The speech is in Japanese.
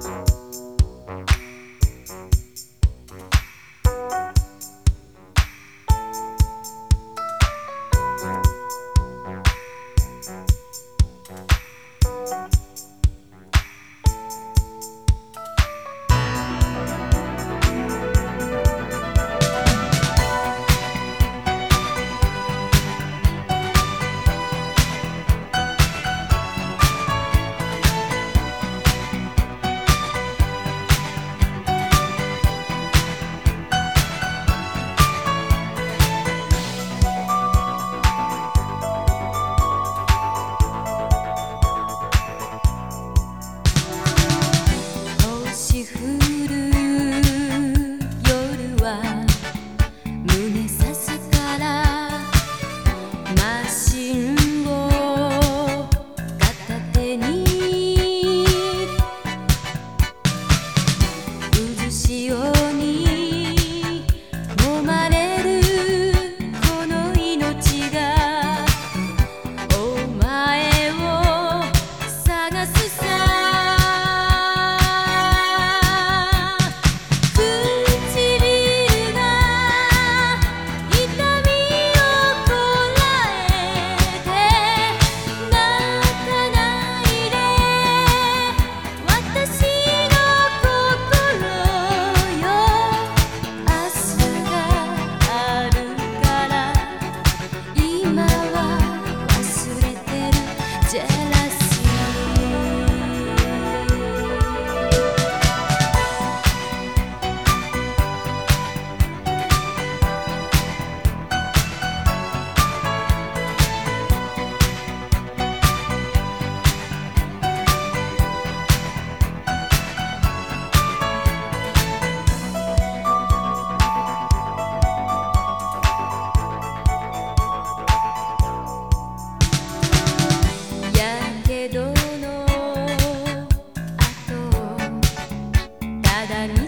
星降肌に